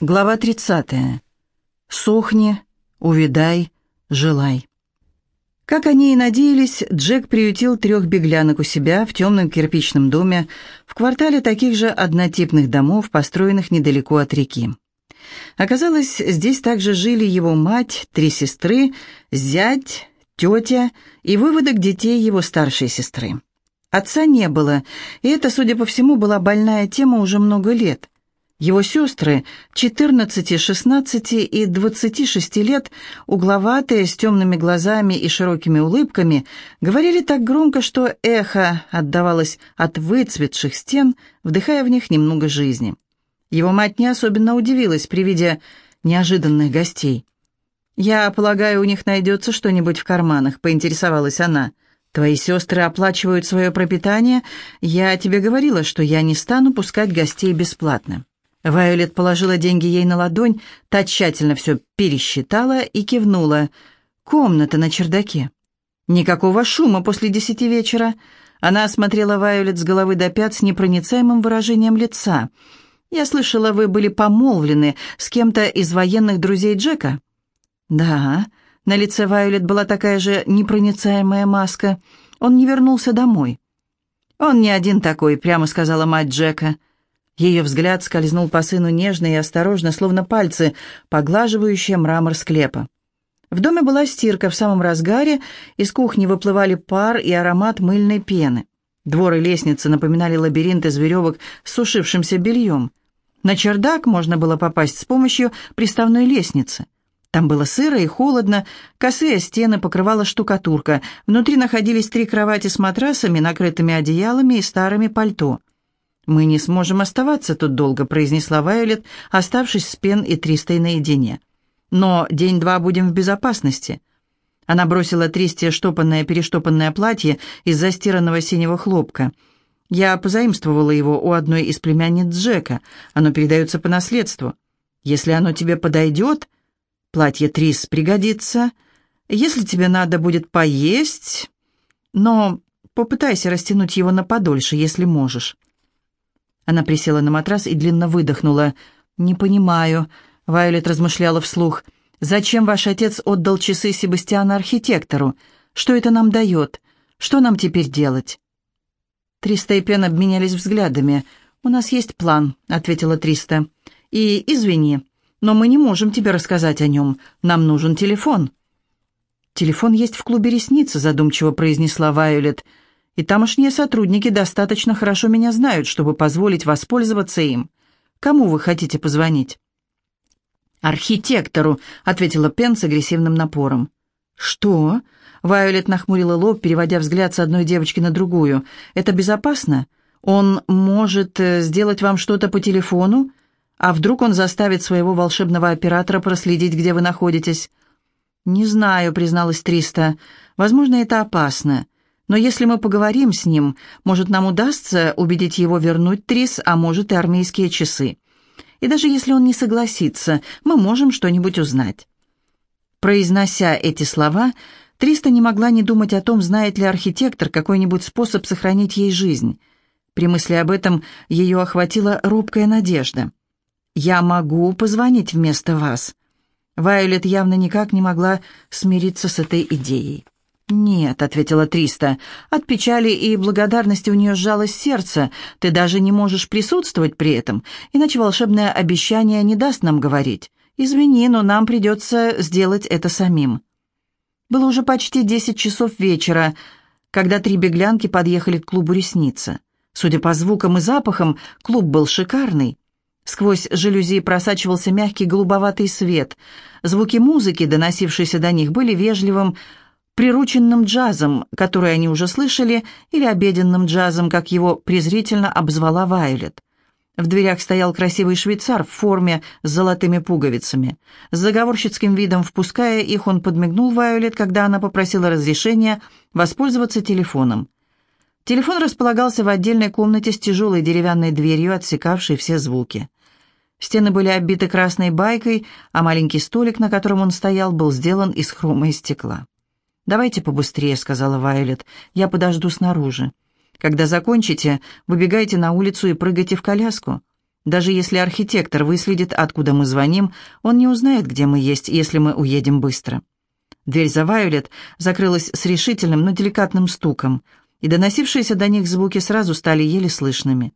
Глава 30. Сохни, увидай, желай. Как они и надеялись, Джек приютил трех беглянок у себя в темном кирпичном доме в квартале таких же однотипных домов, построенных недалеко от реки. Оказалось, здесь также жили его мать, три сестры, зять, тетя и выводок детей его старшей сестры. Отца не было, и это, судя по всему, была больная тема уже много лет – его сестры, 14, 16 и 26 лет, угловатые, с темными глазами и широкими улыбками, говорили так громко, что эхо отдавалось от выцветших стен, вдыхая в них немного жизни. Его мать не особенно удивилась при виде неожиданных гостей. «Я полагаю, у них найдется что-нибудь в карманах», — поинтересовалась она. «Твои сестры оплачивают свое пропитание. Я тебе говорила, что я не стану пускать гостей бесплатно». Вайолет положила деньги ей на ладонь, та тщательно все пересчитала и кивнула. «Комната на чердаке». «Никакого шума после десяти вечера». Она осмотрела Вайолет с головы до пят с непроницаемым выражением лица. «Я слышала, вы были помолвлены с кем-то из военных друзей Джека?» «Да». На лице Вайолет была такая же непроницаемая маска. Он не вернулся домой. «Он не один такой», — прямо сказала мать Джека. Ее взгляд скользнул по сыну нежно и осторожно, словно пальцы, поглаживающие мрамор склепа. В доме была стирка в самом разгаре, из кухни выплывали пар и аромат мыльной пены. Двор и лестница напоминали лабиринт из веревок с сушившимся бельем. На чердак можно было попасть с помощью приставной лестницы. Там было сыро и холодно, косые стены покрывала штукатурка, внутри находились три кровати с матрасами, накрытыми одеялами и старыми пальто. «Мы не сможем оставаться тут долго», — произнесла Вайолет, оставшись с Пен и Тристой наедине. «Но день-два будем в безопасности». Она бросила Тристе штопанное-перештопанное платье из застиранного синего хлопка. «Я позаимствовала его у одной из племянниц Джека. Оно передается по наследству. Если оно тебе подойдет, платье Трис пригодится. Если тебе надо будет поесть, но попытайся растянуть его на подольше, если можешь». Она присела на матрас и длинно выдохнула. «Не понимаю», — Вайолет размышляла вслух. «Зачем ваш отец отдал часы Себастьяна архитектору? Что это нам дает? Что нам теперь делать?» Триста и Пен обменялись взглядами. «У нас есть план», — ответила Триста. «И извини, но мы не можем тебе рассказать о нем. Нам нужен телефон». «Телефон есть в клубе ресницы», — задумчиво произнесла Вайолет. «Вайолет» и тамошние сотрудники достаточно хорошо меня знают, чтобы позволить воспользоваться им. Кому вы хотите позвонить?» «Архитектору», — ответила Пен с агрессивным напором. «Что?» — Вайолет нахмурила лоб, переводя взгляд с одной девочки на другую. «Это безопасно? Он может э, сделать вам что-то по телефону? А вдруг он заставит своего волшебного оператора проследить, где вы находитесь?» «Не знаю», — призналась Триста. «Возможно, это опасно. Но если мы поговорим с ним, может, нам удастся убедить его вернуть Трис, а может и армейские часы. И даже если он не согласится, мы можем что-нибудь узнать». Произнося эти слова, Триста не могла не думать о том, знает ли архитектор какой-нибудь способ сохранить ей жизнь. При мысли об этом ее охватила робкая надежда. «Я могу позвонить вместо вас». Вайолет явно никак не могла смириться с этой идеей. «Нет», — ответила Триста, — «от печали и благодарности у нее сжалось сердце. Ты даже не можешь присутствовать при этом, иначе волшебное обещание не даст нам говорить. Извини, но нам придется сделать это самим». Было уже почти десять часов вечера, когда три беглянки подъехали к клубу «Ресница». Судя по звукам и запахам, клуб был шикарный. Сквозь жалюзи просачивался мягкий голубоватый свет. Звуки музыки, доносившиеся до них, были вежливым, прирученным джазом, который они уже слышали, или обеденным джазом, как его презрительно обзвала Вайлет. В дверях стоял красивый швейцар в форме с золотыми пуговицами. С заговорщицким видом впуская их, он подмигнул Вайолет, когда она попросила разрешения воспользоваться телефоном. Телефон располагался в отдельной комнате с тяжелой деревянной дверью, отсекавшей все звуки. Стены были оббиты красной байкой, а маленький столик, на котором он стоял, был сделан из хрома и стекла. «Давайте побыстрее», — сказала Вайолет. «Я подожду снаружи. Когда закончите, выбегайте на улицу и прыгайте в коляску. Даже если архитектор выследит, откуда мы звоним, он не узнает, где мы есть, если мы уедем быстро. Дверь за Вайолет закрылась с решительным, но деликатным стуком, и доносившиеся до них звуки сразу стали еле слышными.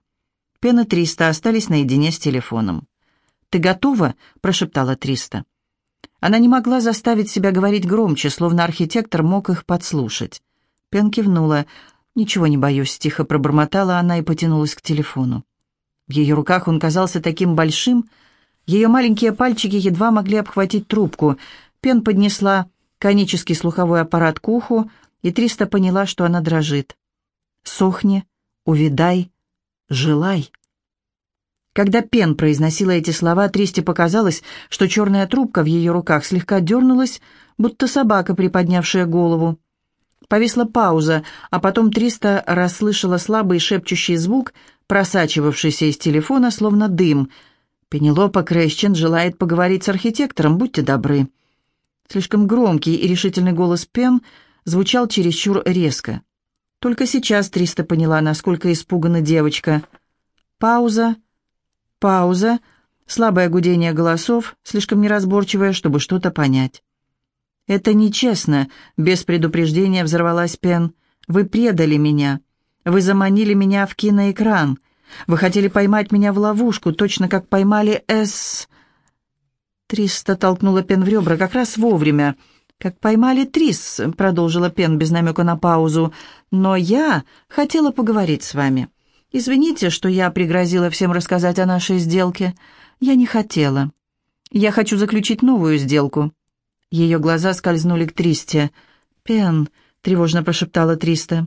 Пен и Триста остались наедине с телефоном. «Ты готова?» – прошептала Триста. Она не могла заставить себя говорить громче, словно архитектор мог их подслушать. Пен кивнула. «Ничего не боюсь», — тихо пробормотала она и потянулась к телефону. В ее руках он казался таким большим. Ее маленькие пальчики едва могли обхватить трубку. Пен поднесла конический слуховой аппарат к уху, и Триста поняла, что она дрожит. «Сохни, увидай, желай». Когда Пен произносила эти слова, Тристе показалось, что черная трубка в ее руках слегка дернулась, будто собака, приподнявшая голову. Повисла пауза, а потом Триста расслышала слабый шепчущий звук, просачивавшийся из телефона, словно дым. «Пенелопа Крэсчен желает поговорить с архитектором, будьте добры». Слишком громкий и решительный голос Пен звучал чересчур резко. Только сейчас Триста поняла, насколько испугана девочка. Пауза, пауза, слабое гудение голосов, слишком неразборчивое, чтобы что-то понять. «Это нечестно», — без предупреждения взорвалась Пен. «Вы предали меня. Вы заманили меня в киноэкран. Вы хотели поймать меня в ловушку, точно как поймали С...» Триста толкнула Пен в ребра как раз вовремя. «Как поймали Трис», — продолжила Пен без намека на паузу. «Но я хотела поговорить с вами. Извините, что я пригрозила всем рассказать о нашей сделке. Я не хотела. Я хочу заключить новую сделку». Ее глаза скользнули к Тристе. «Пен», — тревожно прошептала Триста.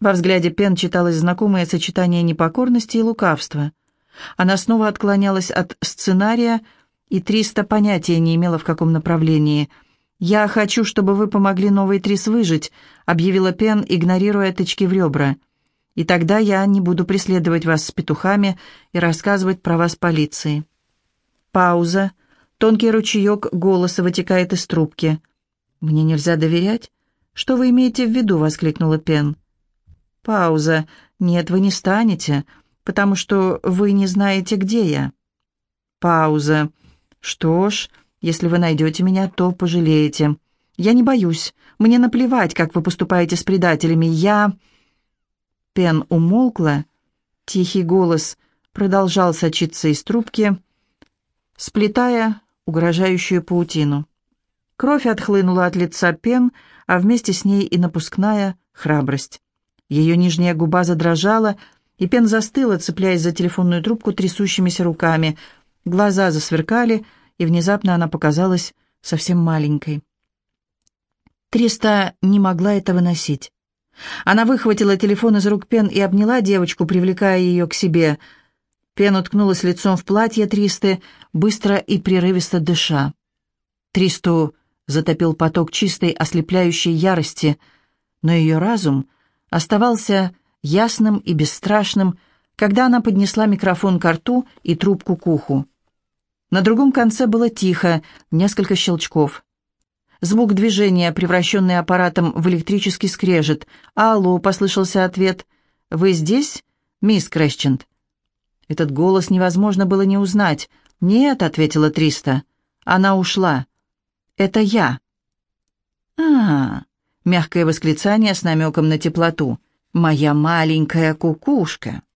Во взгляде Пен читалось знакомое сочетание непокорности и лукавства. Она снова отклонялась от сценария, и Триста понятия не имела, в каком направлении. «Я хочу, чтобы вы помогли новой Трис выжить», — объявила Пен, игнорируя тычки в ребра. «И тогда я не буду преследовать вас с петухами и рассказывать про вас полиции». Пауза. Тонкий ручеек голоса вытекает из трубки. «Мне нельзя доверять?» «Что вы имеете в виду?» — воскликнула Пен. Пауза. «Нет, вы не станете, потому что вы не знаете, где я». Пауза. «Что ж, если вы найдете меня, то пожалеете. Я не боюсь. Мне наплевать, как вы поступаете с предателями. Я...» Пен умолкла. Тихий голос продолжал сочиться из трубки, сплетая угрожающую паутину. Кровь отхлынула от лица Пен, а вместе с ней и напускная храбрость. Ее нижняя губа задрожала, и Пен застыла, цепляясь за телефонную трубку трясущимися руками. Глаза засверкали, и внезапно она показалась совсем маленькой. Триста не могла это выносить. Она выхватила телефон из рук Пен и обняла девочку, привлекая ее к себе. Пен уткнулась лицом в платье Тристы, быстро и прерывисто дыша. Тристу затопил поток чистой, ослепляющей ярости, но ее разум — оставался ясным и бесстрашным, когда она поднесла микрофон к рту и трубку к уху. На другом конце было тихо, несколько щелчков. Звук движения, превращенный аппаратом в электрический скрежет. «Алло», — послышался ответ. «Вы здесь, мисс Крэсчент?» Этот голос невозможно было не узнать. «Нет», — ответила Триста. «Она ушла». «Это я». «А-а-а», Мягкое восклицание с намеком на теплоту. «Моя маленькая кукушка».